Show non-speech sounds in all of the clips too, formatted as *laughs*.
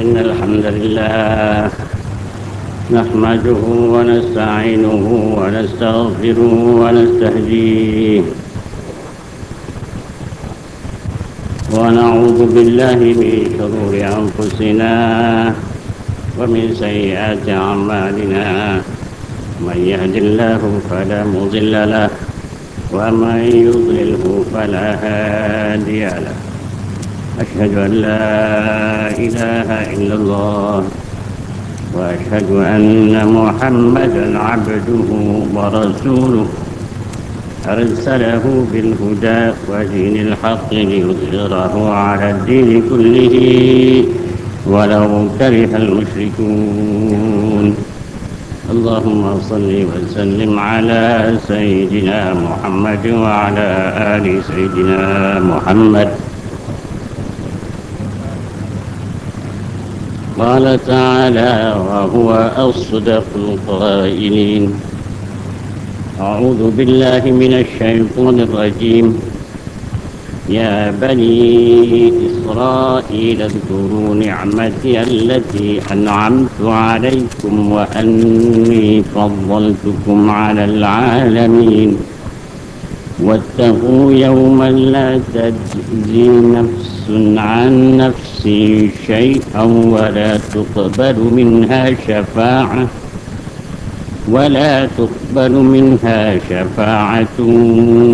إن الحمد لله نحمده ونستعينه ونستغفره ونستهديه ونعوذ بالله من شرور أنفسنا ومن سيئات أعمالنا. من يهد الله فلا مضل له ومن يضلله فلا هادي له. أشهد أن لا إله إلا الله وأشهد أن محمدا عبده ورسوله. أرسله بالهدى ودين الحق ليظهره على الدين كله ولو كره المشركون. اللهم صل وسلم على سيدنا محمد وعلى آل سيدنا محمد. قال تعالى وهو أصدق القائلين. أعوذ بالله من الشيطان الرجيم. يا بني إسرائيل اذكروا نعمتي التي أنعمت عليكم وأني فضلتكم على العالمين. واتقوا يوما لا تجزي نفس عن نفس شيئا ولا تقبل منها شفاعة ولا تقبل منها شفاعة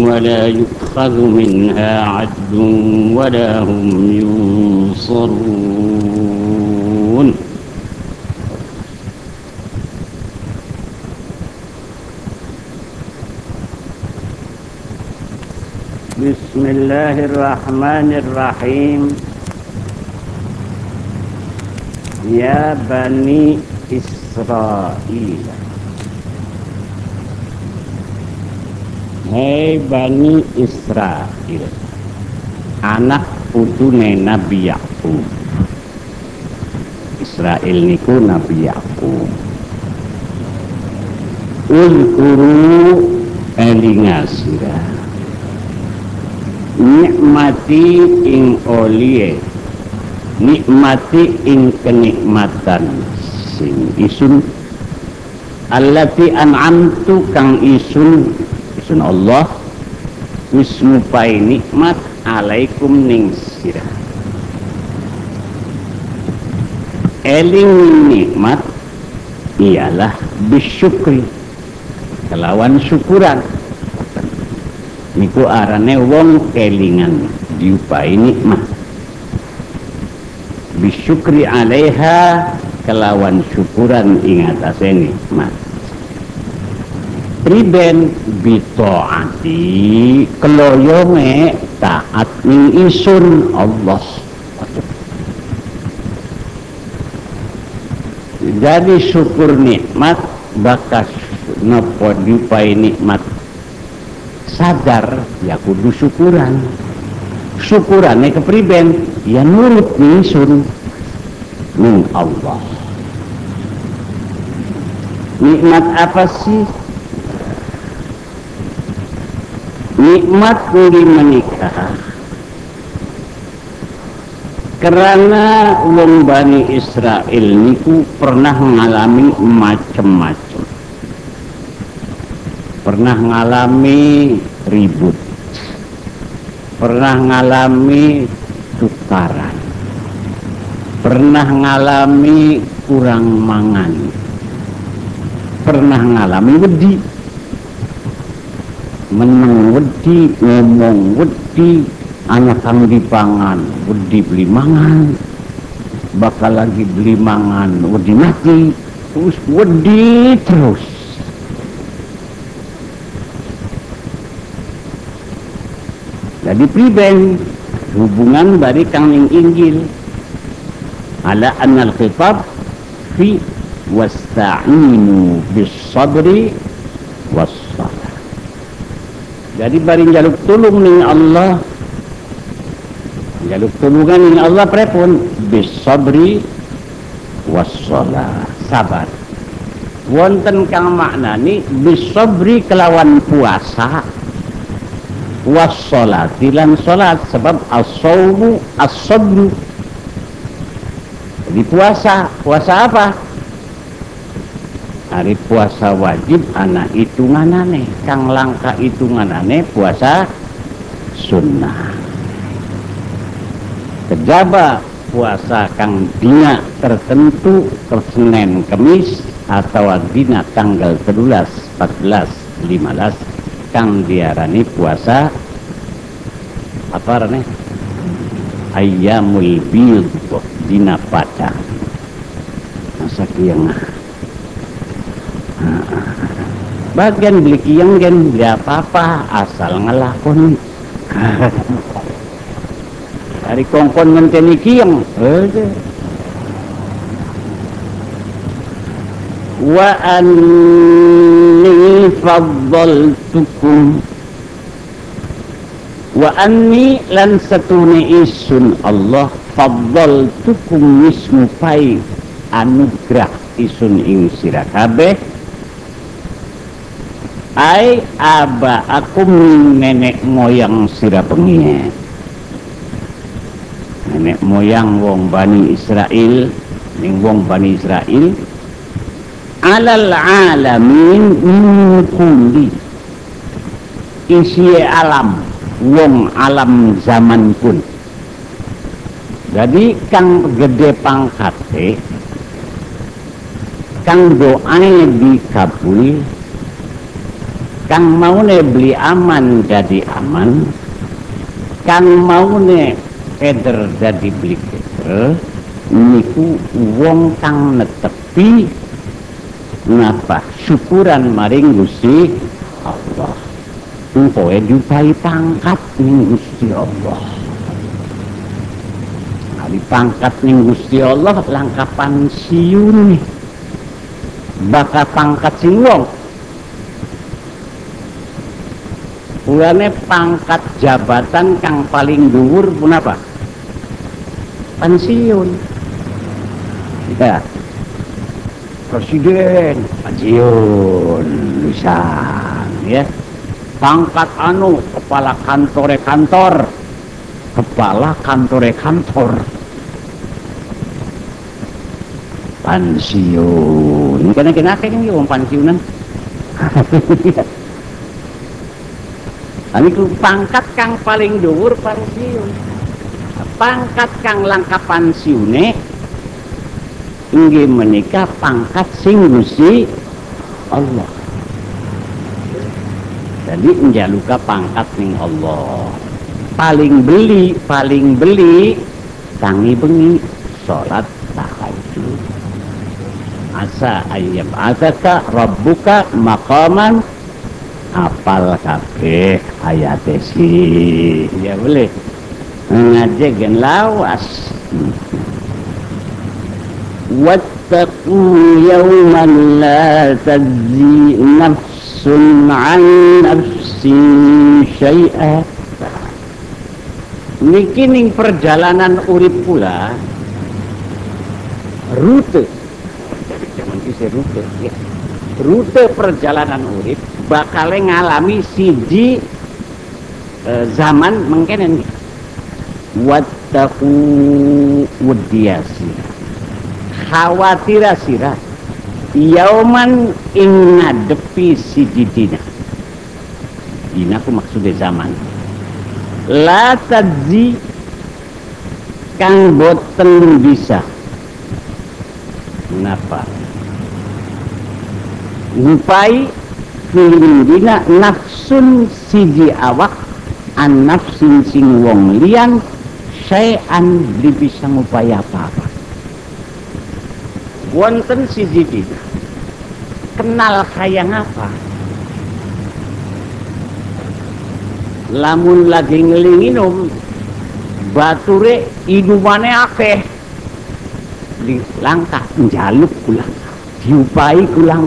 ولا يؤخذ منها عدل ولا هم ينصرون. الله الرحمن الرحيم يا بني إسرائيل Hei Bani Israel Anak putune Nabi Yakub Israel niku Nabi Yakub Ulkuru elingasira Nikmati ing olie. Nikmati ing kenikmatan Sing isun. Allati an'amtu kang isun Sun Allah wis nikmat alaikum ning sira eling nikmat ialah bisyukri kelawan syukuran niku arane wong kelingan diupai nikmat. Bisyukri alaiha kelawan syukuran ing atase nikmat. Priben bitoati keloyonge taat ning isun Allah. Jadi syukur nikmat bakas nopo dipai nikmat sadar ya kudu syukuran. Syukurannya kepriben ya nurut ning isun ning Allah. Nikmat apa sih? Nikmat kuli menikah. Karena wong Bani Israel niku pernah mengalami macam-macam pernah mengalami ribut. Pernah mengalami tukaran. Pernah mengalami kurang mangan. Pernah mengalami wedi. Meneng wedi ngomong wedi anak kang dipangan wedi beli mangan. Bakal lagi beli mangan wedi mati. Terus wedi terus jadi priben hubungan dari kang ning injil ala annal khitab fi wasta'inu bis sabri was jadi bari jaluk tulung ning Allah jaluk tulungan ning Allah prepun? Bisabri wassalah. Sabar. Wonten kang maknani bisabri kelawan puasa wassalati lan salat sebab as-saumu as-sabru Jadi puasa, puasa apa? Hari puasa wajib anak hitunganane, kang langka hitunganane puasa sunnah. Kejaba puasa kang dina tertentu Senin Kemis atau dina tanggal 13, 14, 15 kang diarani puasa apa rane ayamul bil dina pada masa kiang bagian beli kiang gen beli apa-apa asal ngelakon. *laughs* Dari kongkon ngenteni kiang anni faddaltukum wa anni lan satuni isun Allah faddaltukum pai anugrah isun ing sira kabeh. Ai aba aku nenek moyang sira pengie nenek moyang wong Bani Israel ning wong Bani Israel alal alamin min kulli. Isi alam wong alam zaman pun. Jadi kang gede pangkate kang doanya dikabul kang maune beli aman jadi aman kang maune keder jadi beli keder niku wong kang netepi ngapa syukuran maring Gusti Allah engkau diupai pangkat ning Gusti Allah di pangkat ning Gusti Allah langkapan siun nih bakal pangkat sing wong pangkat jabatan kang paling dhuwur pun apa? Pensiun. Ya. Presiden. Pensiun bisa ya. Pangkat anu kepala kantore kantor kepala kantore kantor pensiun. Kena kena kena yung pensiunan. Ini pangkat kang paling dhuwur pensiun. Pangkat kang langka pensiune inggih menikah pangkat sing Gusti Allah. Jadi menjaluka pangkat ning Allah. Paling beli paling beli tangi bengi sholat tahajud. Asa ayam asaka rabbuka makaman apal kafe ayat si ya boleh. Ngajakin lawas wattaqu yawman la tajzi nafs nafsun an nafsin syai'a niki perjalanan urip pula rute. Rute ya. rute perjalanan urip bakal ngalami siji e, zaman mengkenen wattaku wudiasi khawatir sirah yauman ing ngadepi si dina dina ku maksudnya zaman. La tadzi kang boten bisa. Kenapa ngupai film dina nafsun siji awak an nafsin sing wong lian syai'an bisa ngupaya apa-apa wonten siji kenal hayang apa? Lamun lagi ngelinginum bature idumane akeh. Di langkah njaluk kulang diupai kulang.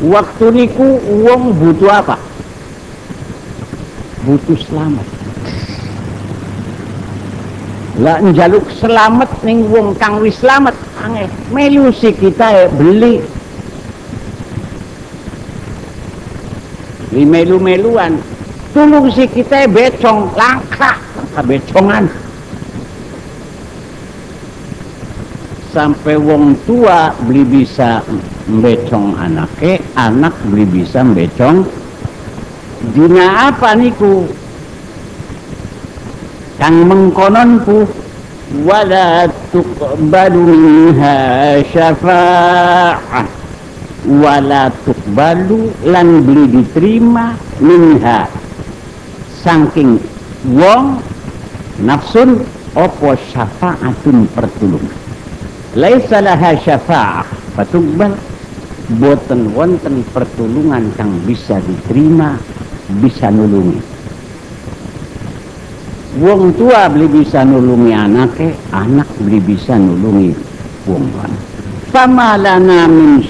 Waktu niku uang butuh apa? Butuh selamat lah njaluk selamat ning wong kang wis selamat. Angel melu si kita beli. Di melu-meluan. Tulung si kita becong. Langka langka becongan. Sampai wong tua beli bisa mbecong anake anak beli bisa mbecong. Dina apa niku kang mengkononku wala tuqbalu minha syafa'ah. Wala tuqbalu lan beli diterima minha. Saking wong nafsun opo syafa'atun pertulungan laisa laha syafa'ah. Patugbal boten wonten pertulungan kang bisa diterima bisa nulungi wong tua beli bisa nulungi anaknya anak beli bisa nulungi wong tua pamalana min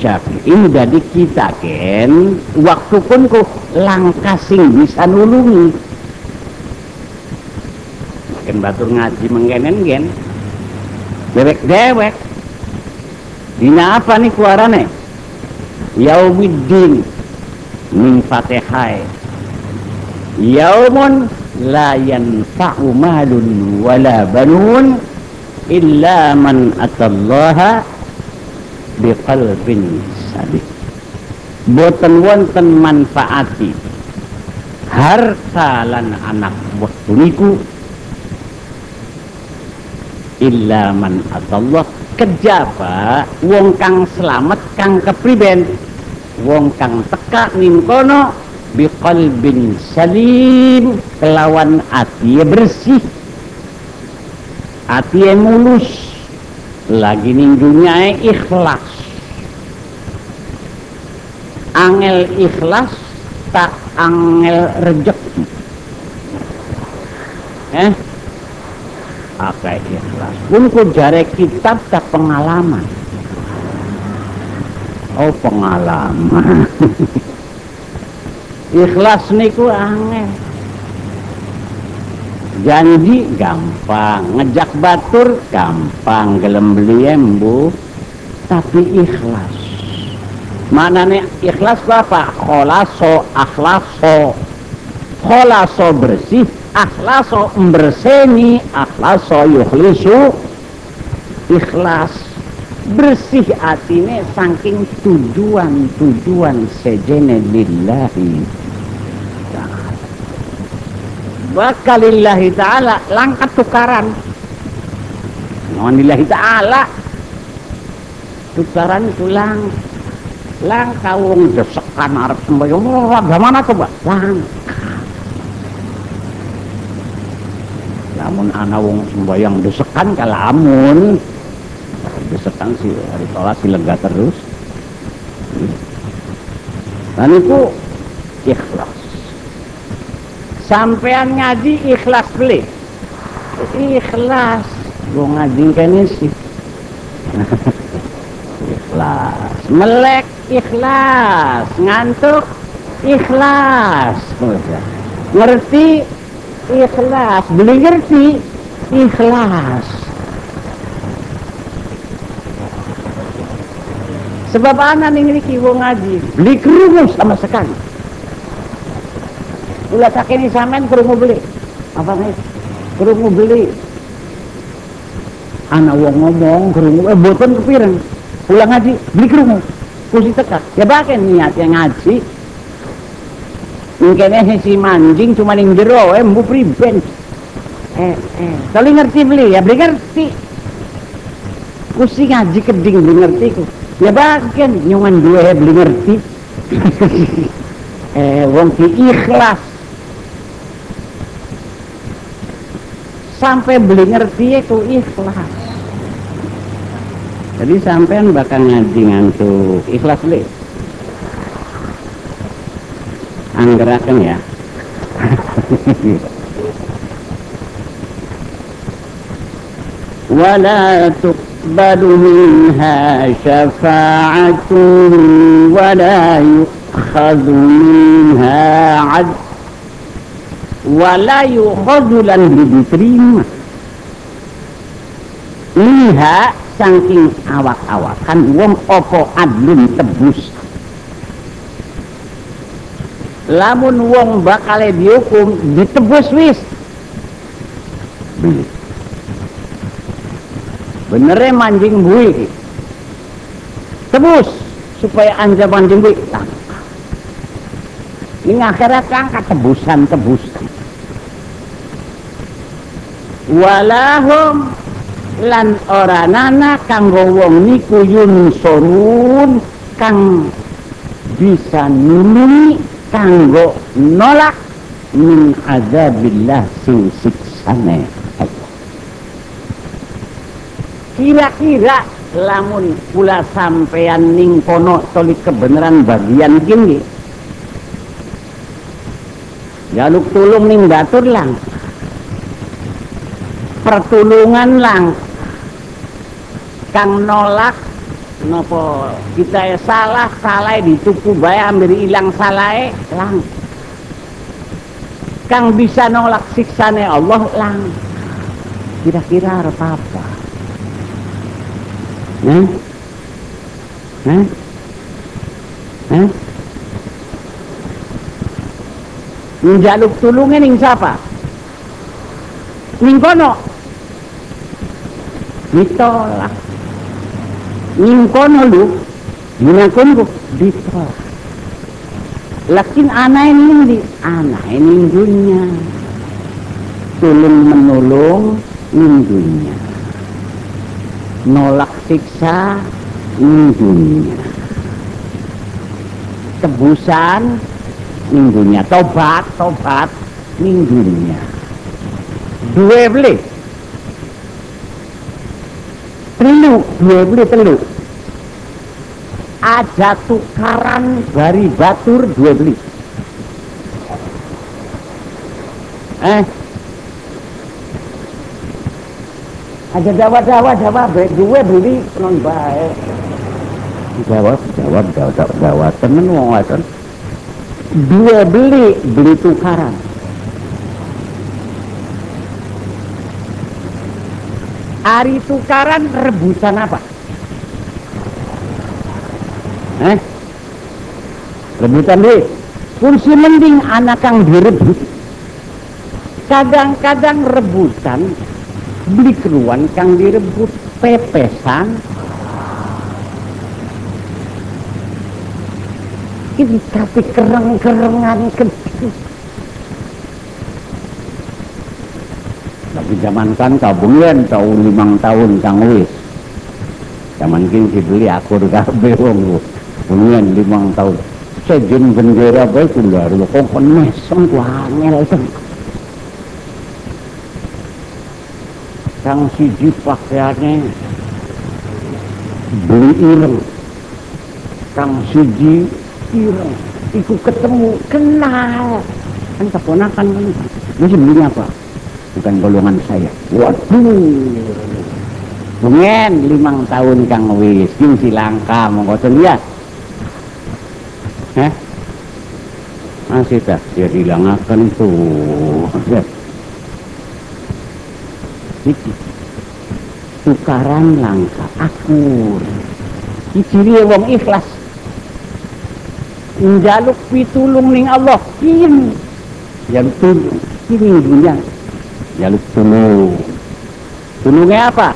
ini jadi kita ken waktu pun kok langkasing bisa nulungi Ken batur ngaji menggenen gen. Bebek dewek. Dina apa nih kuarane? Yaumiddin min fatihai. Yaumun la yanfa'u malun wala banun illa man atallaha biqalbin sadid. Boten wonten manfaati harta lan anak waktu niku illa man atallah. Kejaba wong kang selamat kang kepriben. Wong kang teka ning kono biqalbin salim kelawan ati bersih. Ati mulus lagi ning dunia ikhlas. Angel ikhlas tak angel rejeki. Eh? Apa ikhlas? Pun ku jare kitab tak pengalaman. Oh pengalaman *laughs* ikhlas niku angel. Janji gampang ngejak batur gampang gelem beli embu tapi ikhlas. Mana nih ikhlas apa? Kholaso akhlaso. Kholaso bersih akhlaso berseni akhlaso yukhlisu. Ikhlas. Bersih atine saking tujuan-tujuan sejene lillahi wakalillahi ta'ala langkat tukaran. Lillahi ta'ala. Tukaran itu lang lang kawung desekan arep sembahyang bagaimana coba lang namun anak wong sembahyang desekan kalamun desekan si hari sholat si lega terus. Dan itu ikhlas sampean ngaji ikhlas beli. Ikhlas. Gua ngaji kayaknya sih. *laughs* Ikhlas. Melek ikhlas. Ngantuk ikhlas. Ngerti? Ikhlas. Beli ngerti? Ikhlas. Sebab anak ini kiwo ngaji beli kerungu sama sekali ulah ini samen kerungu beli apa nih kerungu beli anak wong ngomong kerungu eh boten kepiring pulang ngaji beli kerungu kursi tekak ya bahkan niatnya ngaji Mungkin si mancing cuma ning jero, eh mbu priben. Eh, eh, kali ngerti beli ya, beli ngerti. Kusi ngaji keding beli ngerti ku. Ya bagian nyungan dua ya beli ngerti. *laughs* eh, wong ki ikhlas. Sampai beli ngerti itu ikhlas. Jadi sampean bakal ngaji ngantuk ikhlas beli. anggerakan ya ولا تقبل منها شفاعة ولا يؤخذ منها عدل wala yukhadu diterima liha saking awak-awakan wong opo adlun tebus. Lamun wong bakal dihukum ditebus wis. Benernya manjing bui tebus supaya anja manjing bui ini akhirnya tangkap tebusan tebusan walahum lan oranana kanggo wong niku sorun kang bisa nulungi kanggo nolak min azabillah sing siksane. Kira-kira lamun pula sampean ning kono tolik kebenaran bagian gini jaluk tulung ning batur lang pertulungan lang kang nolak nopo kita ya salah salah dituku bae ambil hilang salah lang kang bisa nolak siksane Allah lang kira-kira harus apa Hah? Hah? Hah? Njaluk tulungan ning siapa? Ning kono. Ditolak. Kono lu, minakunku ditolak. Lakin anak ini di anak ini dunia. Tulung menolong dunia nolak siksa minggunya tebusan minggunya tobat tobat minggunya dua beli telu dua beli telu ada tukaran dari batur dua beli eh ada dawa-dawa dawa gue beli non baik jawab jawab jawab jawab temen wong wadon dua beli beli tukaran hari tukaran rebutan apa? Eh? Rebutan di kursi mending anak yang direbut. Kadang-kadang rebutan beli keruan kang direbut pepesan. Ini tapi kereng-kerengan kecil tapi zaman kan kabungan tahun limang tahun kang wis. Zaman kini beli aku kabeh wong bungan limang tahun. Sejen bendera baik ular lo kok mesem ku angel kang? Siji pakaiannya beli ireng. Kang siji ireng. Iku ketemu kenal. Kan keponakan kan. Ini beli apa bukan golongan saya. Waduh. Bungen limang tahun kang wis. King silangka monggo lihat Hah? Masih tak dia hilangakan tuh tukaran langka akur. Iki wong ikhlas. Njaluk pitulung ning Allah. Kirim jaluk tulung. Kirim dunia jaluk tulung tulungnya apa?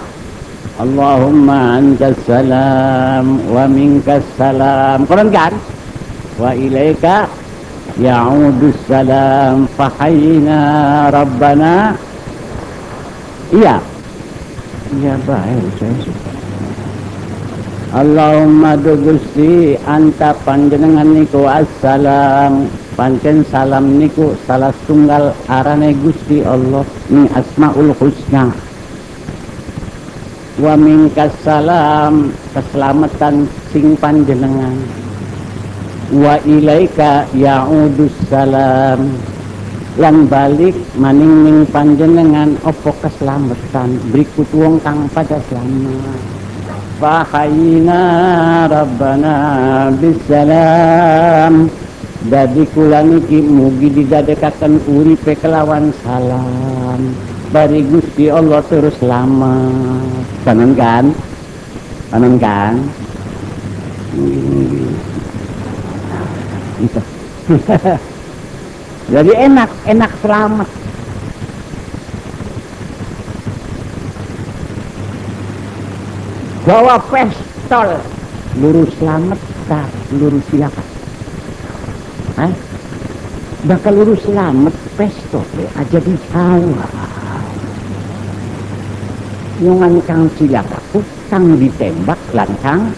Allahumma antas salam wa minkas salam. Quran kan? Wa ilaika ya'udus salam. Fahayna rabbana. Iya. Iya baik saya suka. Allahumma du Gusti anta panjenengan niku assalam. Pancen salam niku salah tunggal arane Gusti Allah ni asmaul husna. Wa minkas salam keselamatan sing panjenengan. Wa ilaika ya'udus salam. Lan balik maning ning panjenengan opo keselamatan? Berikut wong kang pada selamat fahayina rabbana bisalam dadi kula niki mugi didadekaken uripe kelawan salam. Bari Gusti Allah terus selamat. Kanan kan? Kanan kan? Hmm. itu *laughs* Jadi enak, enak selamat. Bawa pistol lurus selamat tak lurus siapa Hah? bakal lurus selamat pistol aja di sawah nyungan kang kang ditembak lancang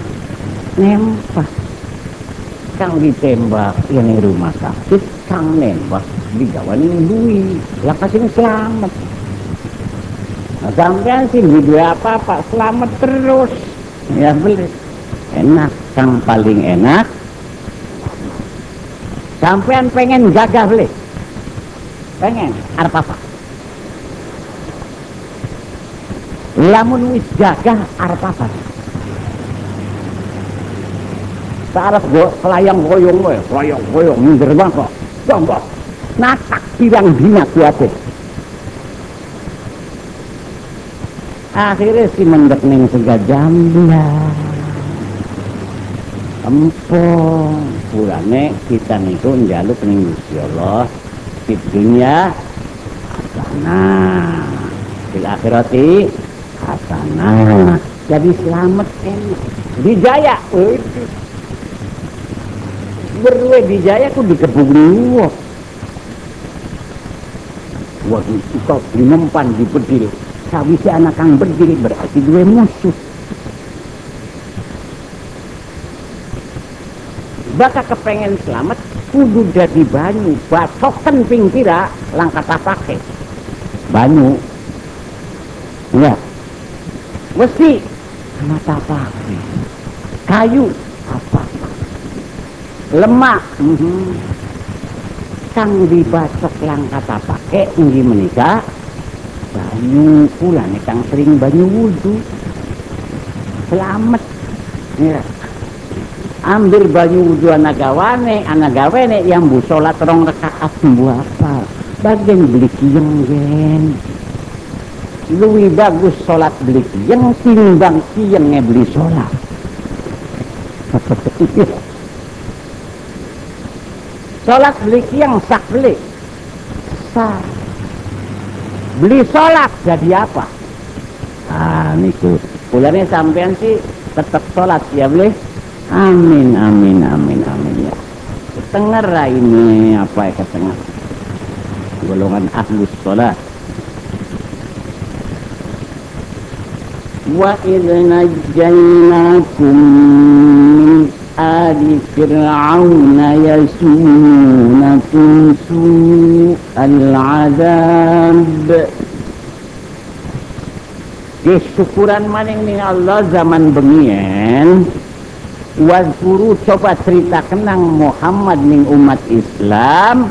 nembak. Kang ditembak ini rumah sakit kang nembak digawanin duit lakas ini selamat sampean sih di apa-apa selamat terus. Ya beli. Enak kang paling enak. Sampean pengen gagah beli? Pengen apa apa? Lamun wis gagah arep apa? Sarap go pelayang goyong we, pelayang goyong minder kok. Coba natak pirang dina kuate. Akhirnya si mendek ning segajamblah empong. Pulane kita niku njaluk ning Gusti Allah. Di dunia hasanah di akhirati hasanah jadi selamat enak. Dijaya. Berwe dijaya ku dikebung wah waduh kau mempan di bedil si anak kang berdiri berarti dua musuh. Baka kepengen selamat kudu jadi banyu. Batokan pingkira langkat pakai. Banyu. Ya mesti. Mata pakai. Kayu. Apa? Lemak. Mm -hmm. kang dibacok langkat pakai ini menikah pula nih kang sering banyu wudhu selamat. Ya. Ambil banyu wudhu anak gawane anak gawane yang bu sholat rong rekaat bu apa? Bagian beli kiyeng gen. Lebih bagus sholat beli kiyeng timbang kiyengnya beli sholat. Sholat beli kiyeng sak beli. Sak beli sholat jadi apa ah niku bulannya sampean sih tetap sholat ya beli Amin, amin, amin, amin ya. Ketengah ini apa ya ketengah? Golongan ahlus sholat. Wa idh najjaynakum min ali fir'aun yasumunakum su'al azab Kesyukuran maning ning Allah zaman bengien Wazkuru coba cerita kenang Muhammad ning umat Islam.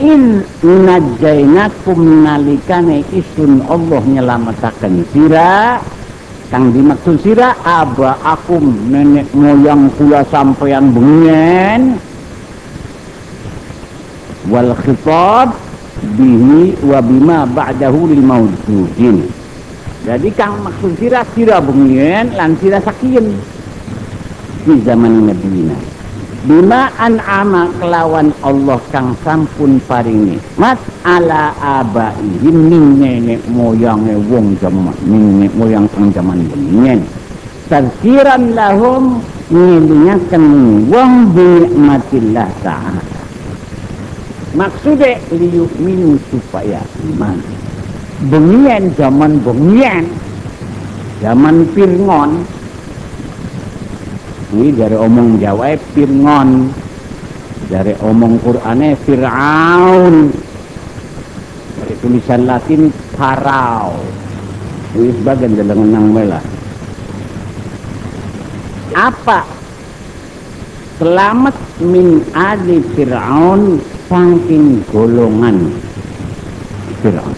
In najainakum nalikane isun Allah nyelamatakan sira kang dimaksud sira aba akum nenek moyang kula sampeyan bengen. Wal khitab bihi wa bima ba'dahu lil maujudin jadi kang maksud sira sira bengen lan sira sakiyen di zaman Nabi bima an'ama kelawan Allah kang sampun paringi. Mas ala abaihim ning nenek moyange wong zaman nenek moyang kang zaman benyen tazkiran lahum ngelingaken wong binikmatillah ta'ala. Maksudnya liuk minu supaya iman. Bengian zaman bengian zaman Firngon ini dari omong Jawa Firngon dari omong Qur'ane Fir'aun. Dari tulisan Latin Farao. Ini sebagian dalam nang bela apa? Selamat min adi Fir'aun saking golongan Fir'aun.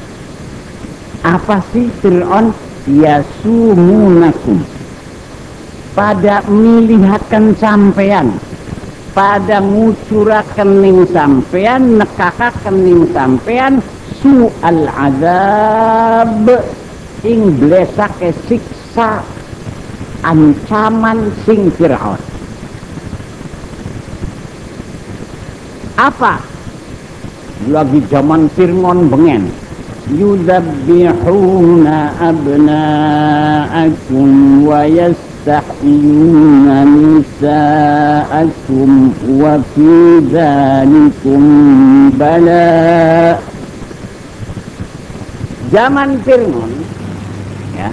Apa sih Fir'aun? Yasumunakum pada melihatkan sampean. Pada ngucurakan kening sampean nekakakan kening sampean su'al azab. Ing blesake siksa ancaman sing Fir'aun. Apa? Lagi zaman firmon bengen. Yudabbihuna abna'akum wa yas ويستحيون نساءكم وفي ذلكم بلاء zaman Fir'aun ya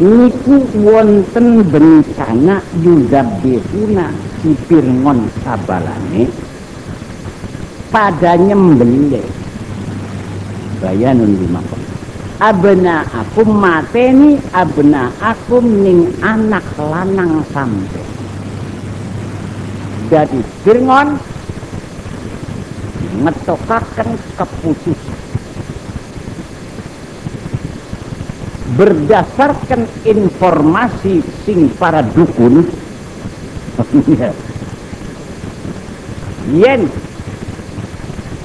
niku wonten bencana yuzabbihuna si Fir'aun sabalane pada nyembelih bayanun lima abna aku mateni abna aku ning anak lanang sampai jadi Firngon ngetokakan keputusan. Berdasarkan informasi sing para dukun *laughs* yen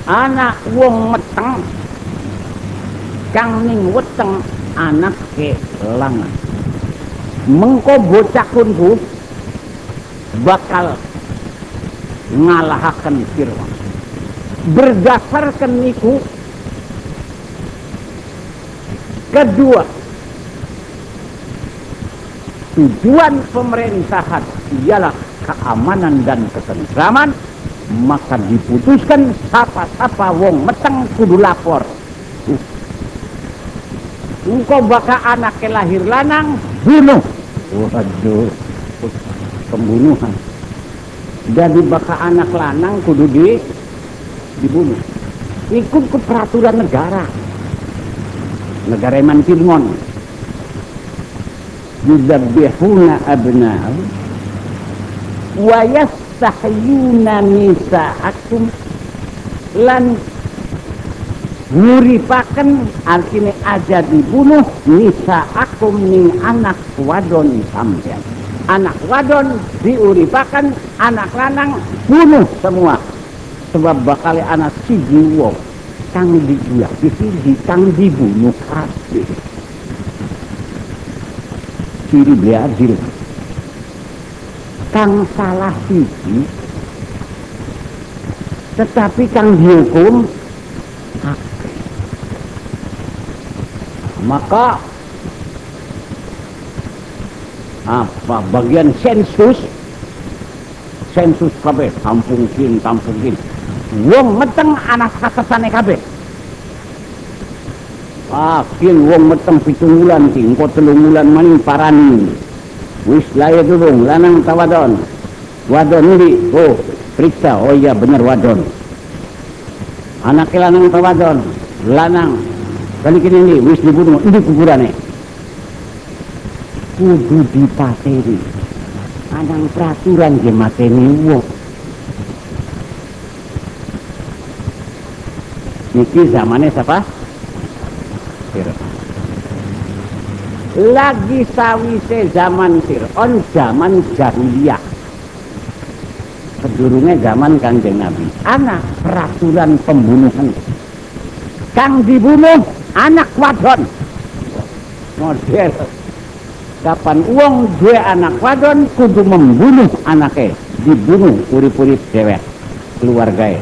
anak wong meteng kang ning weteng anak ke langan mengko bocah kunku bakal ngalahaken Fir'aun berdasarkan niku kedua tujuan pemerintahan ialah keamanan dan ketentraman maka diputuskan sapa-sapa wong meteng kudu lapor engkau baka anak lahir lanang bunuh. Waduh pembunuhan. Jadi baka anak lanang kudu di dibunuh. Ikut ke peraturan negara. Negara Eman Firmon yuzabbihuna abna'u wa yastahyuna nisa'akum. Lan nguripaken artinya aja dibunuh nisa akum ning anak wadon sampean. Anak wadon diuripakan anak lanang bunuh semua. Sebab bakal anak si wong kang dijual di kang dibunuh kabeh. Ciri beadil kang salah siji tetapi kang dihukum maka apa bagian sensus sensus kabeh tampungkin tampungkin wong meteng anak kakesane kabeh. Akin wong meteng pitung bulan ki engko telung bulan maning parani. Wis laye durung lanang tawadon wadon? Ini oh periksa. Oh iya bener wadon. Anak lanang tawadon lanang Kali ini wis dibunuh, ini kuburannya. Kudu dipateni. Anang peraturan ke mateni wong. Niki zamannya siapa? Lagi sawise zaman Fir'aun, zaman jahiliyah. Kedurungnya zaman kanjeng Nabi. Anak peraturan pembunuhan. Kang dibunuh anak wadon. Model. Kapan uang dua anak wadon kudu membunuh anaknya. Dibunuh urip-urip dewek keluarga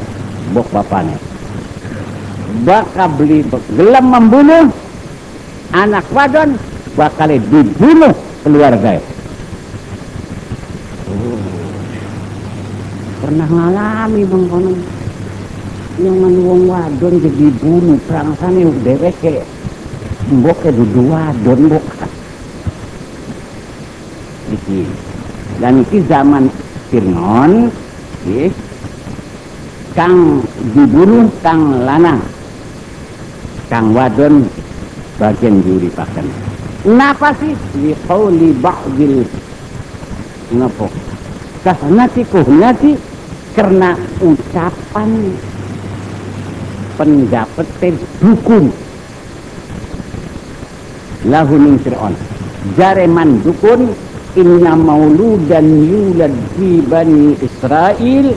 bok bapaknya bakal beli gelem membunuh anak wadon bakal dibunuh keluarga oh. pernah ngalami bang konon yang wong wadon jadi bunuh perangsane dhewek ke mbok ke dudu wadon mbok. Iki. Dan iki zaman Firnon iki kang dibunuh kang lanang. Kang wadon bagian juri pakan. Napa sih? Li qawli ba'dil. Napa? Kahnati kuhnati karena ucapan pendapat dukun lahu min fir'aun. Jareman dukun inna mauludan yulad di bani Israel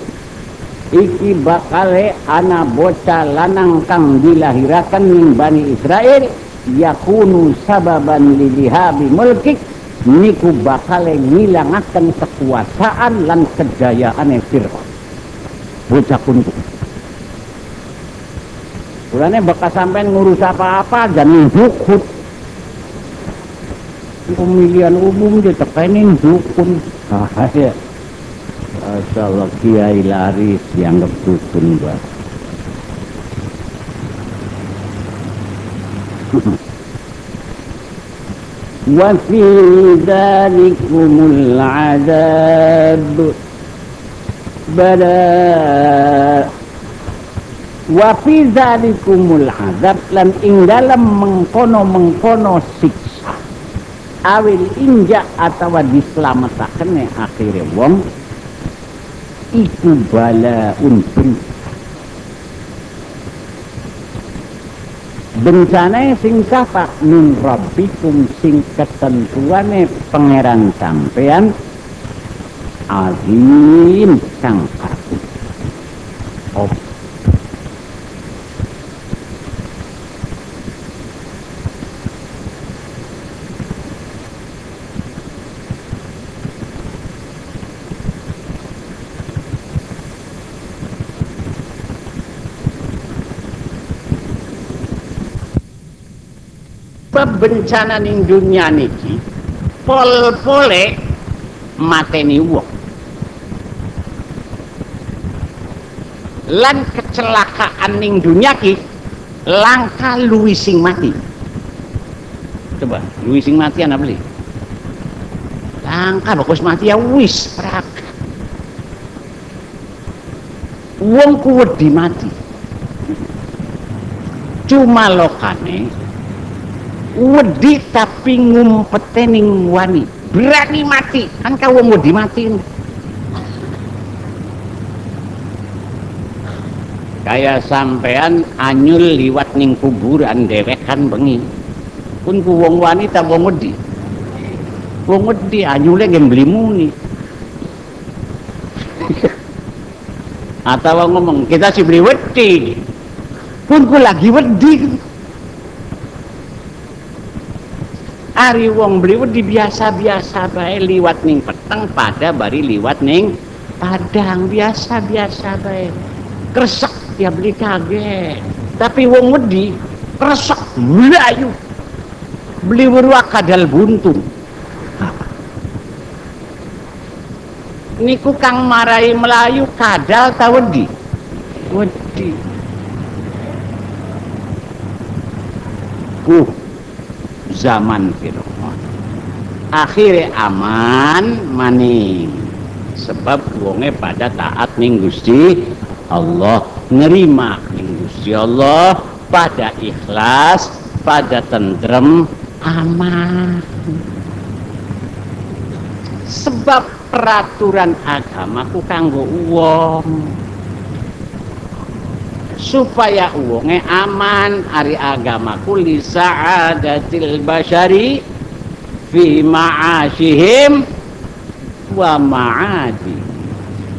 iki bakale ana bocah lanang kang dilahirakan min bani Israel yakunu sababan lilihabi mulkik niku bakale ngilangaken kekuasaan lan kejayaan Fir'aun. Bocah kuntuk Kulane bekas sampai ngurus apa-apa jangan dukun. Pemilihan umum dia tekenin dukun. Ah, ya. Asal kiai laris yang dukun bah. وفي ذلكم العذاب بلاء wa fi dzalikumul azab lan ing dalam mengkono-mengkono siksa. Awil inja atawa dislametakene akhire wong iku balaun bencana sing sapa min rabbikum sing ketentuane pangeran sampean azim kang apa bencana ning dunia niki pol pole mateni wong. Lan kecelakaan ning dunia ki langka luwi sing mati. Coba luwi sing mati apa beli? Langka bagus mati ya wis prak. Wong kuwedi mati. Cuma lokane wedi tapi ngumpetening wani. Berani mati. Kan kau wedi mati kayak sampean anyul liwat ning kuburan dewek kan bengi. Pun ku wong wanita wong wedi. Wong wedi anyule beli muni. *laughs* Atau ngomong kita sih beli wedi. Pun ku lagi wedi Ari wong beli di biasa-biasa bae liwat ning peteng pada bari liwat ning padang biasa-biasa bae. Kresek ya beli kaget. Tapi wong wedi kresek melayu. Beli weruak kadal buntung. Niku kang marai melayu kadal ta wedi? Wedi. Uh, zaman Fir'aun. Akhirnya aman maning. Sebab wonge pada taat ning Gusti Allah nerima ning Gusti Allah pada ikhlas pada tentrem aman. Sebab peraturan agamaku kanggo uang supaya uangnya aman. Ari agamaku li sa'adatil basyari fi ma'asyihim wa ma'adi.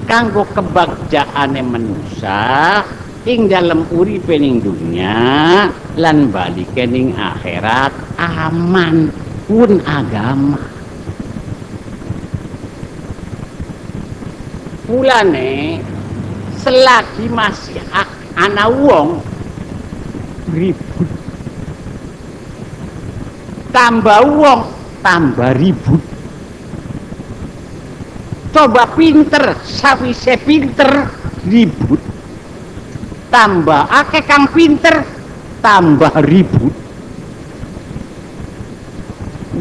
Kanggo kebagjaane manusia ing dalam uri pening dunia lan balik ning akhirat aman pun agama. Pulane selagi masih anak wong. Ribut. Tambah wong tambah ribut. Coba pinter sawise pinter ribut. Tambah akeh kang pinter tambah ribut.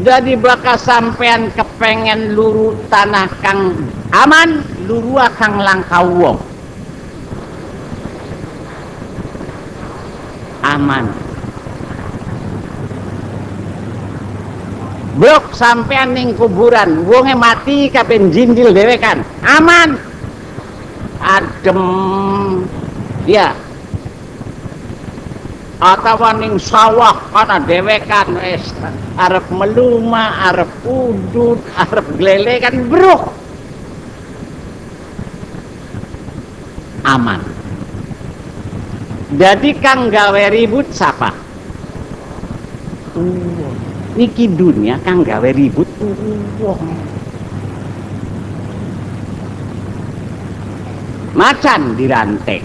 Jadi bakal sampean kepengen luru tanah kang aman luru kang langkau wong aman. Blok sampean ning kuburan wonge mati kapen jindil dhewe kan aman. Adem. Ya. Atau ning sawah kana dewekan wis. Arep meluma arep udut arep glele kan bruk. Aman jadi kang gawe ribut siapa niki dunia kang gawe ribut. Macan dirantai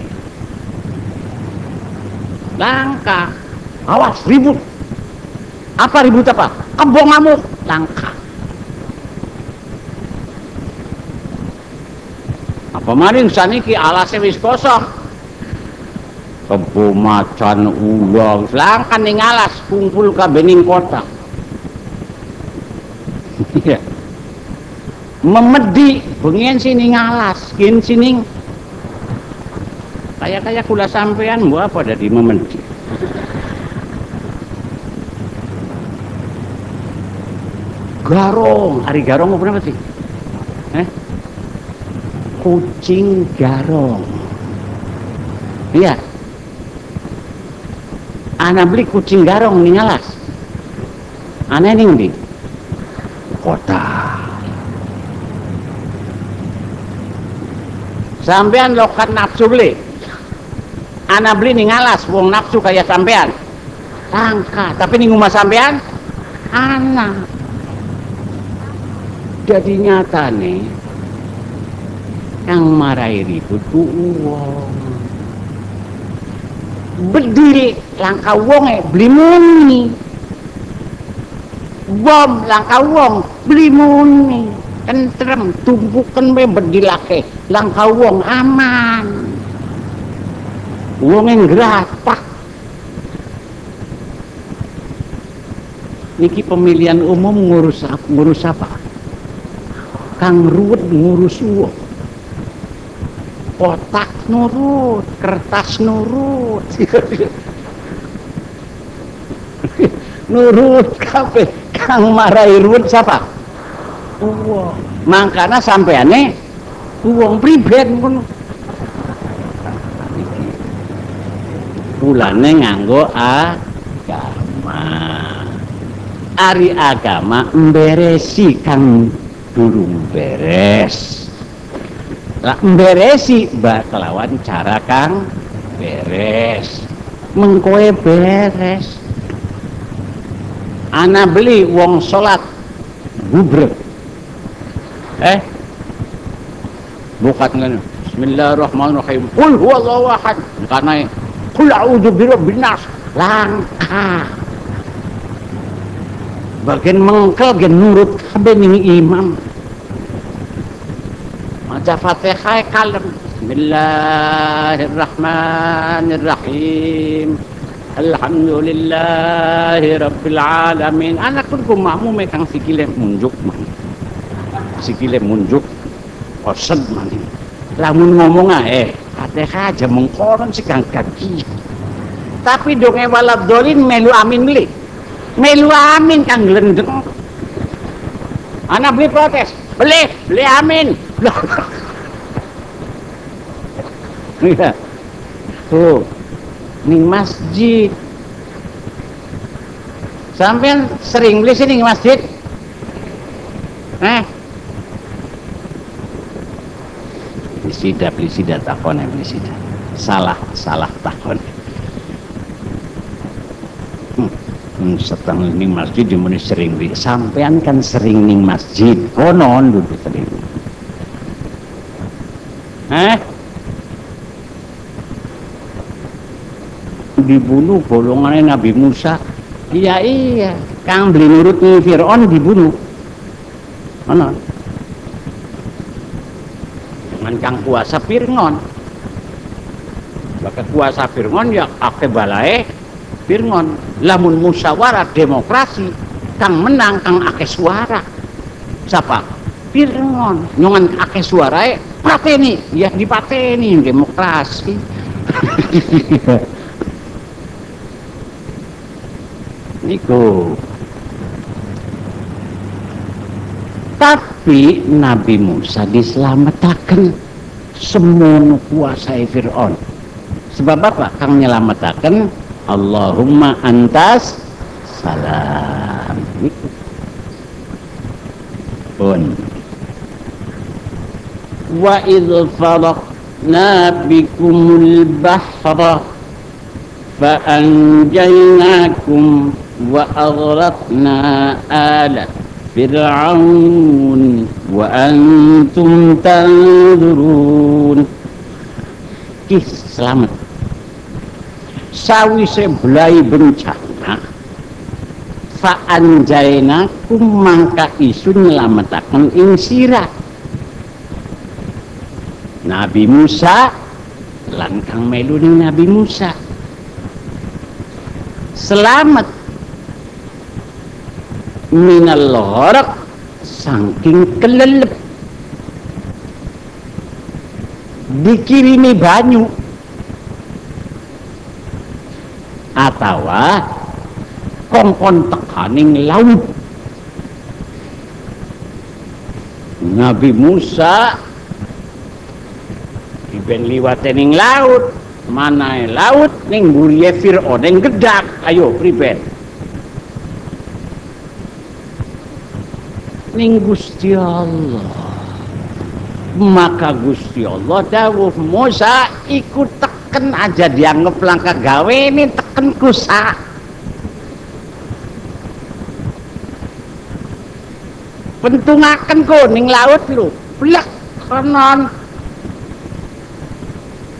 langka. Awas ribut. Apa ribut apa? Kebong ngamuk. Langka. Apa maring saniki alasnya wis kosong kebo macan ulang langka ning alas kumpul ka bening kota. Iya. Memedi bengen sini ngalas kin sini. Kayak kayak kula sampean bu apa dari memedi? Garong. Hari garong apa apa sih? Eh kucing garong. Iya anak beli kucing garong nih ngalas aneh nih di kota. Sampean lokat nafsu beli. Anak beli nih ngalas wong nafsu kayak sampean. Langka tapi nih rumah sampean anak jadi nyata nih yang marahi ribut uang. Bedil langka wong eh beli muni. Bom langka wong beli muni. Tentrem tumpukan be bedilake langka wong aman. Wong yang geratak niki pemilihan umum ngurus ngurus apa? Kang ruwet ngurus uang kotak nurut kertas nurut *laughs* *laughs* nurut kape kang marai ruwet siapa? Uang makanya sampeane uang pribadi pun bulane nganggo agama. Ari agama mberesi kang. Durung beres. Lah bak kelawan cara kang beres. Mengkoe beres ana beli wong salat bubrek. Eh? Bukan kan Bismillahirrahmanirrahim. Qul huwallahu ahad. Karena Qul a'udzu birabbin nas. Langka. Bagian mengkel gen nurut kabeh ning imam maca Fatihah kalem. Bismillahirrahmanirrahim Alhamdulillahi Rabbil Alamin. Anak pun kumamu mekang sikile munjuk man. Sikile munjuk. Kosed man. Lamun ngomong eh Fatihah aja mengkoron si kang kaki. Tapi dong walad dolin melu amin beli. Melu amin kang gelendeng anak beli protes. Beli beli amin. Iya. Tuh. Ning masjid. Sampean sering beli sini masjid? Eh? Sida, beli sida takon beli sida. Salah, salah takon. Hmm, setengah ning masjid di mana sering beli. Sampean kan sering ning masjid. Konon duduk sering. Eh? Dibunuh golongannya Nabi Musa. Iya iya. Kang beli nurut Fir'aun dibunuh. Mana? Dengan kang kuasa Fir'aun. Maka kuasa Fir'aun ya ake balai Fir'aun. Lamun musyawarah demokrasi. Kang menang kang ake suara. Siapa? Fir'aun. Nyongan ake suara pateni. Ya dipateni demokrasi *laughs* niku tapi Nabi Musa diselamatkan semua kuasa Fir'aun. Sebab apa? kang nyelamataken Allahumma antas salam. Niku pun. Wa idh faraqna bikumul bahra fa anjaynakum وأغرقنا آل فرعون وأنتم تنظرون Kih, selamat sawise belai bencana fa'anjainakum mangka isu nyelametaken ing sirah Nabi Musa lan kang melu Nabi Musa selamat minal saking kelelep. Dikirimi banyu. Atau kongkon tekaning laut. Nabi Musa ben liwat ning laut mana laut ning buriye Fir'aun ning gedak. Ayo priben ning Gusti Allah. Maka Gusti Allah dawuh Musa ikut teken aja dianggap langkah gawe ini teken kusa pentungaken ning laut lu blek kanan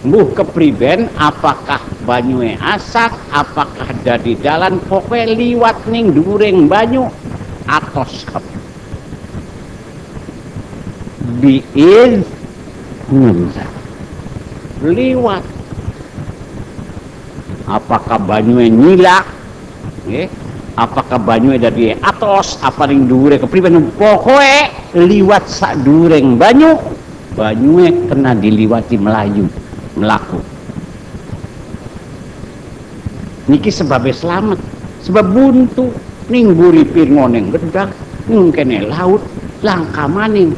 mbuh kepriben apakah banyue asak apakah dari jalan pokoknya liwat ning dureng banyu? Atos biir liwat. Apakah banyue nyilak eh? apakah banyue dari atos? Apa ning dure kepriben pokoknya liwat sak dureng banyu. Banyue kena diliwati Melayu melaku. Niki sebabnya selamat. Sebab buntu ning buri pirngoneng gedang ning kene laut langka maning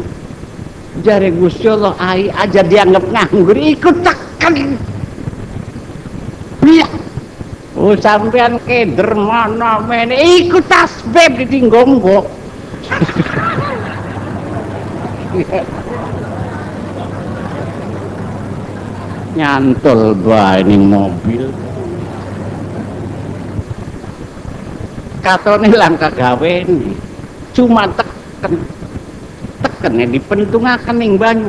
jare Gusti Allah ai aja dianggap nganggur ikut tekan. Iya. Oh sampean keder mana men ikut tasbih ditinggonggo *laughs* nyantol bae ning mobil. Katone langka gawe cuma teken teken ya dipentungaken ning banyu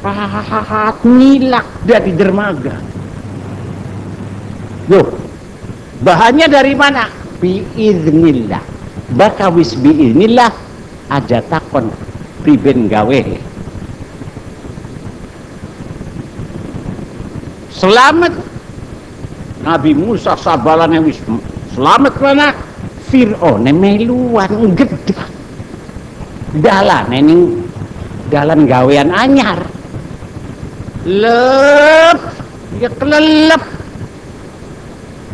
pahat nilak dari dermaga. Loh, bahannya dari mana? Biiznillah. Baka wis biiznillah aja takon priben gawe. Selamat. Nabi Musa sabalane wis selamat mana Fir'aun meluan gede dalan ning dalan gawean anyar. Lep ya kelelep.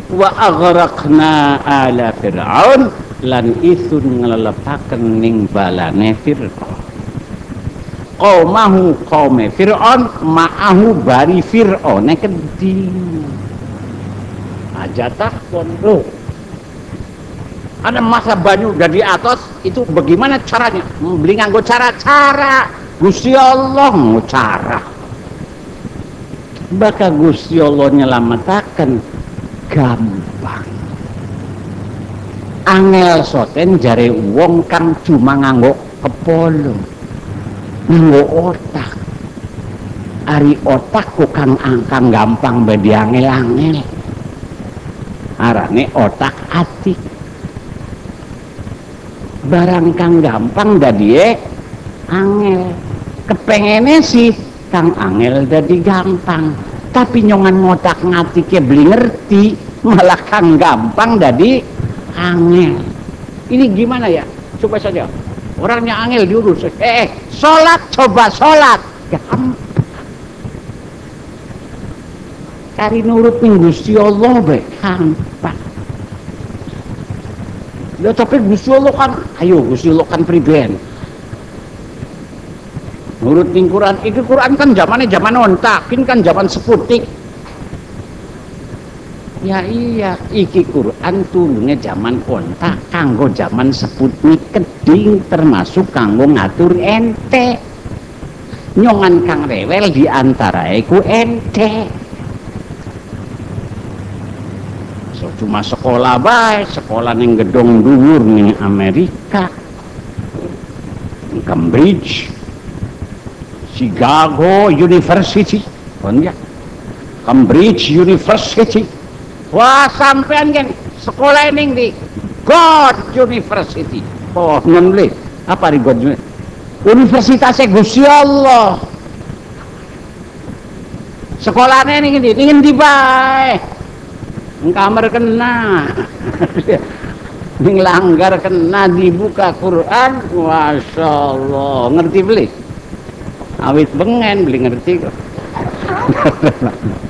Wa aghraqna ala fir'aun lan isun ngelelepaken ning balane Fir'aun. Qaumahu qaume Fir'aun ma'ahu bari Fir'aun kedhi aja takon loh ada masa banyu dari atas itu bagaimana caranya? Beli nganggo cara-cara Gusti Allah mau cara. Baka Gusti Allah nyelamatakan gampang. Angel soten jare wong kang cuma nganggo kepolo nganggo otak. Ari otak kok kang angkang gampang bedi angel-angel. Arane otak hati barang kang gampang dadi angel. Kepengennya sih kang angel dadi gampang. Tapi nyongan ngotak ngati ke beli ngerti malah kang gampang dadi angel. Ini gimana ya? Coba saja. Orangnya angel diurus. Eh sholat coba sholat. Gampang. Cari nurut nih Gusti Allah gampang ya tapi Gusti Allah kan ayo Gusti Allah kan priben nurut ning Quran iki Quran kan zamannya zaman ontakin kan zaman seputik. Ya iya iki Quran turunnya zaman kontak kanggo zaman seputnik keding termasuk kanggo ngatur ente nyongan kang rewel di antara iku ente cuma sekolah baik sekolah ning gedung dhuwur ning Amerika. Cambridge. Chicago University. Kan ya. Cambridge University. Wah sampean kan sekolah ini di God University. Oh ngemli apa di God University Universitasnya Gusti Allah. Sekolahnya ini ini ingin dibaik kamar kena. *laughs* Ning langgar kena dibuka Quran Masya Allah. Ngerti beli? Awit bengen beli ngerti kok. *laughs*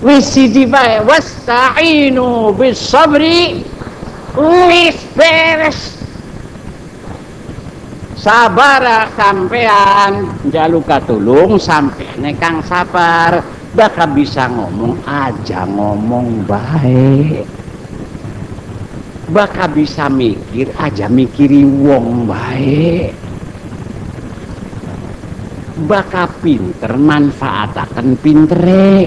Wis siji bae wasta'inu bis sabri wis beres. Sabar sampean jaluk katulung sampai kang sabar bakal bisa ngomong aja ngomong baik. Bakal bisa mikir aja mikiri wong baik. Bakal pinter manfaatakan pintere.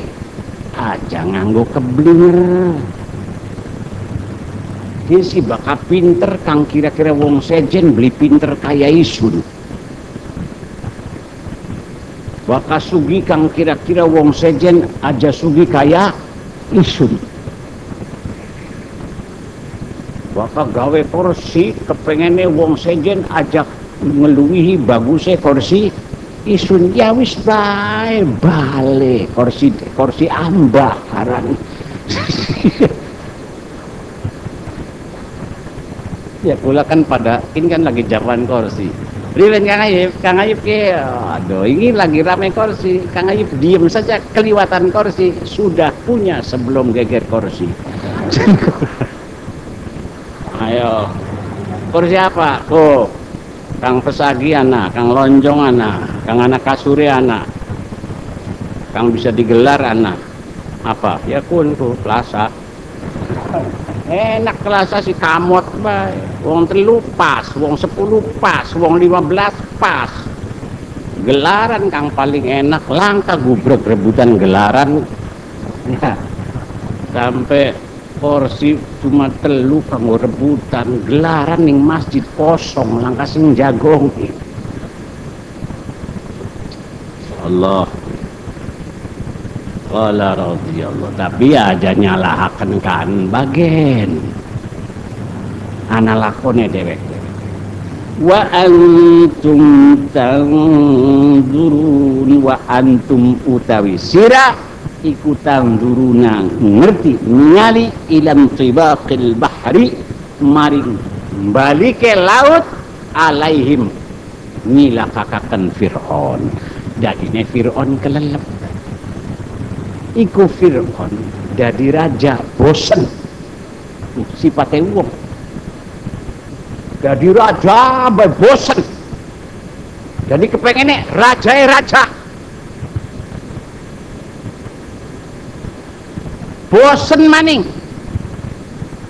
Aja nganggo keblinger. Dia sih bakal pinter kang. Kira-kira wong sejen beli pinter kaya isun bakal sugi kang kira-kira wong sejen aja sugi kaya isun bakal gawe kursi kepengennya wong sejen ajak ngeluihi bagusnya kursi isun ya wis bae bale kursi kursi ambak haran *laughs* ya pula kan pada ini kan lagi zaman kursi Rilen Kang Ayip, Kang Ayip ke, aduh ini lagi rame kursi. Kang Ayip diem saja keliwatan kursi, sudah punya sebelum geger kursi. *laughs* Ayo, kursi apa? Oh, Kang Pesagi anak, Kang Lonjong anak, Kang anak Kasuri anak, Kang bisa digelar anak. Apa? Ya kun ku, plaza. Enak kelasa si kamot bae. Wong telu pas, wong sepuluh pas, wong lima belas pas. Gelaran kang paling enak, langka gubrek rebutan gelaran. Ya. Sampai porsi cuma telu kanggo rebutan gelaran ning masjid kosong langkah sing jagong Allah Qala radhiyallahu tapi aja nyalahaken kan bagen. Ana lakone dewek wa antum tanzurun wa antum utawi sira iku tanzuruna ngerti. Ningali ilam tibaqil bahri maring balike laut alaihim. Nilakakaken Fir'aun. Dadine Fir'aun kelelep iku Fir'aun jadi raja bosen sifatnya wong jadi raja bosen. Jadi kepengennya raja raja. Bosen maning.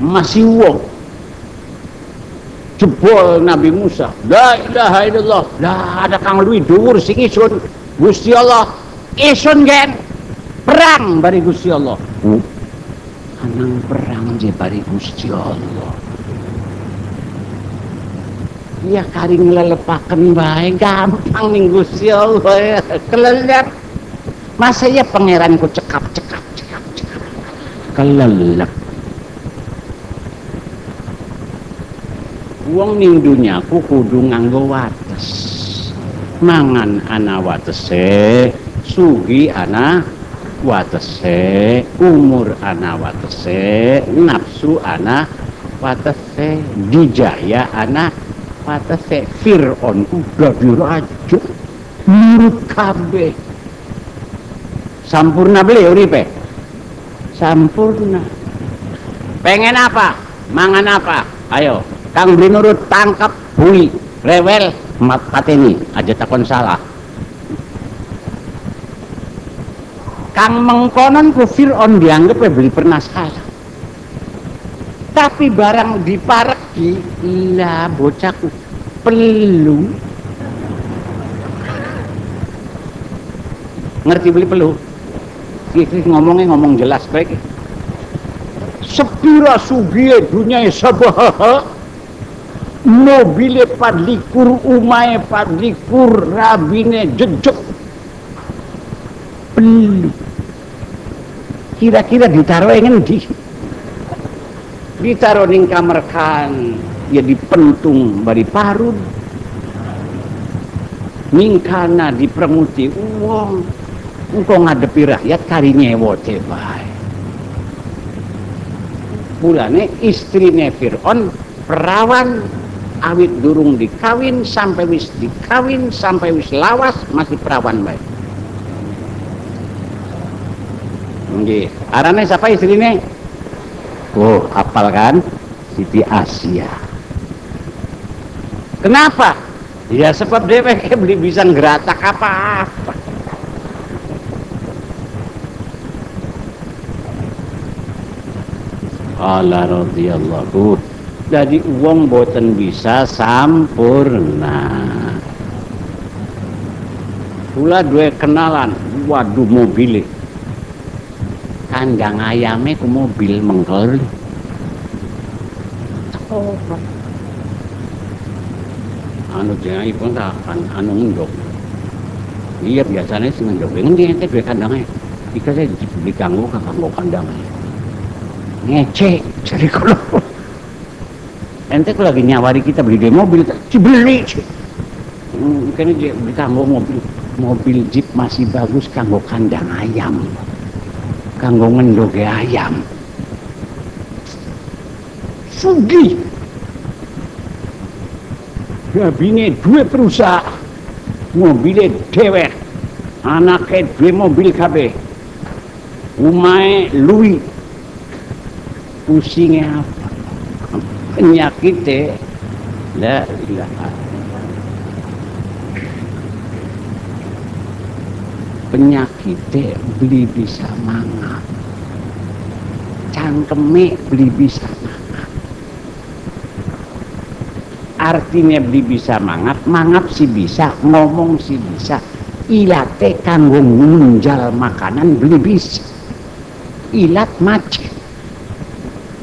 Masih wong jebol Nabi Musa. La ilaha illallah. La ada kang luwi dhuwur sing isun. Gusti Allah isun gen perang bari Gusti Allah. Hmm. anang perang je bari Gusti Allah. Ya kari ngelelepaken bae gampang ning Gusti Allah ya. Kelelep. Masa ya pangeranku cekap cekap cekap cekap. Kelelep. Wong ning dunyaku kudu nganggo wates. Mangan ana watese sugi ana watese umur ana watese nafsu ana watese dijaya ana watese. Fir'aun udah dirajuk nurut kabeh. Sampurna beli uripe sampurna. Pengen apa? Mangan apa? Ayo kang beli nurut tangkap bui rewel. Mat pateni aja takon salah Kang mengkonon ku Fir'aun dianggap ya beli pernah salah. Tapi barang dipareki, lah bocahku perlu. Ngerti beli perlu? Iki ngomongnya ngomong jelas baik. Sepira sugie dunia sabaha nobile padlikur umae padlikur rabine jejek perlu kira-kira ditaruh ngendi? Ditaruh ning kamar kan ya dipentung bari parut. Mingkana dipermuti uang engkau ngadepi rakyat kari nyewo cebai pulane istrine Fir'aun perawan awit durung dikawin sampai wis dikawin sampai wis lawas masih perawan baik Nggih, arane siapa istrine? Oh, apal kan? Siti Asia. Kenapa? Ya sebab dia beli bisa ngeratak apa-apa. Allah radhiyallahu jadi uang boten bisa sampurna pula dua kenalan waduh mobil kandang ayamnya ke mobil mengkel. Oh. anu jangan ibu tak anu ngendok. Iya biasanya sih ngendok. Dia ente dua kandangnya? Jika saya diganggu ke kanggo kandangnya ngecek jadi kalau ente kalau lagi nyawari kita beli dia mobil dibeli. Hmm, kan dia beli kanggo mobil. Mobil jeep masih bagus kanggo kandang ayam kanggo ngendoge ayam. Sugi bini dua perusahaan mobilnya dewek anaknya dua mobil kabeh. Umai lui pusingnya apa? Penyakitnya la ilaha penyakitnya beli bisa mangap cangkeme beli bisa mangap artinya beli bisa mangap mangap sih bisa ngomong sih bisa. Ilate kanggo ngunjal makanan beli bisa. Ilat macet.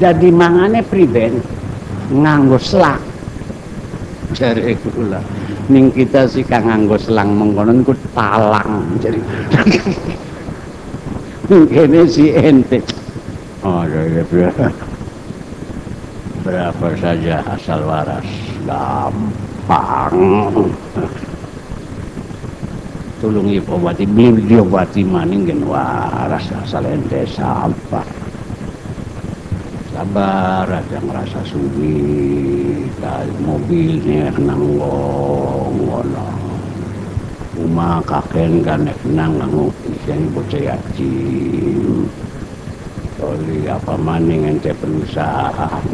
Jadi mangane priben nganggo selang jare kula ning kita sih kang nganggo selang mengkonon ku talang jadi. *laughs* Kene si ente oh ya berapa berapa saja asal waras? Gampang. Tulung obati beli diobati maning gen waras asal ente sampah sabar aja ngerasa suwi dari mobilnya kenang ngono. Rumah kakek kan kenang nang isian bocah yatim Oli apa maning ente perusahaan?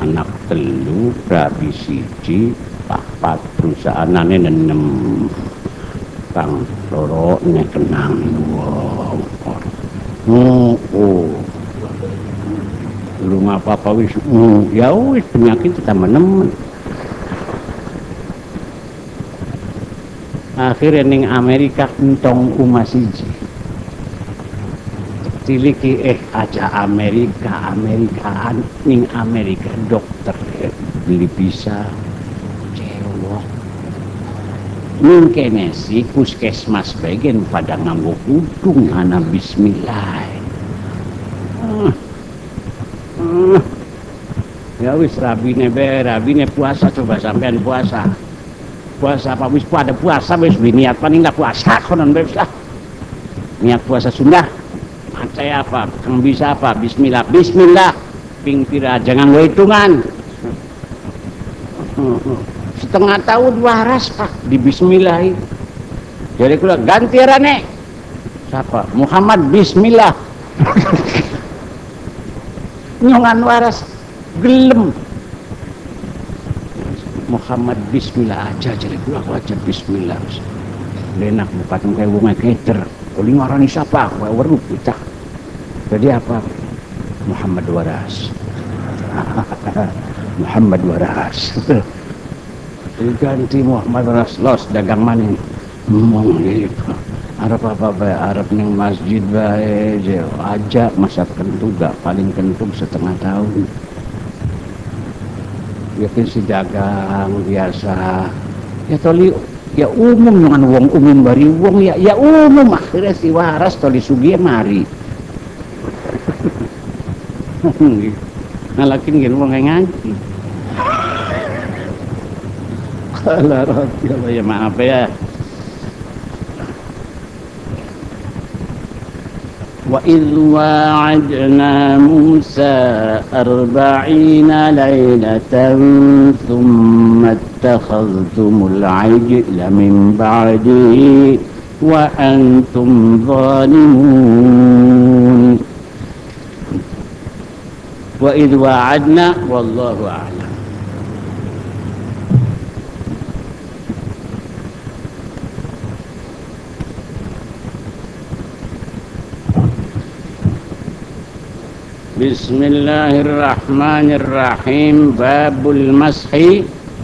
Anak telu rabi siji papat perusahaan ane nenem. Kang loro nek kenang wow. Oh, oh belum apa-apa wis mm, ya wis penyakit kita menemen akhirnya ning Amerika entong umat siji. Tiliki eh aja Amerika Amerikaan ning Amerika dokter eh, beli bisa cewek. Mungkin si puskesmas bagian pada nganggo kudung anak bismillah ah ya wis rabine be rabine puasa coba sampean puasa. Puasa apa? Wis pada puasa wis niat paling nggak puasa *laughs* konon wis lah. Niat puasa sunnah. Saya apa? Kang bisa apa? Bismillah bismillah. Ping pira jangan lo hitungan. *laughs* Setengah tahun waras pak di bismillah jadi kalau ganti rane siapa? Muhammad bismillah. *laughs* Nyongan waras gelem. Muhammad Bismillah aja jadi aku aja Bismillah lenak bukan kayak wong keter paling orang siapa aku weru kita jadi apa? Muhammad Waras. *laughs* Muhammad Waras. *laughs* Ganti Muhammad Waras los dagang maning ngomong gitu Arab apa bae Arab ning masjid bae aja masa kentu gak paling kentu setengah tahun yakin si dagang biasa. Ya toli ya umum dengan wong umum bari wong ya ya umum. Akhirnya si waras toli sugi mari. Ngalakin gini wong ngaji kalau Rasulullah ya maaf ya وإذ واعدنا موسى أربعين ليلة ثم اتخذتم العجل من بعده وأنتم ظالمون. وإذ وعدنا والله أعلم. بسم الله الرحمن الرحيم. باب المسح.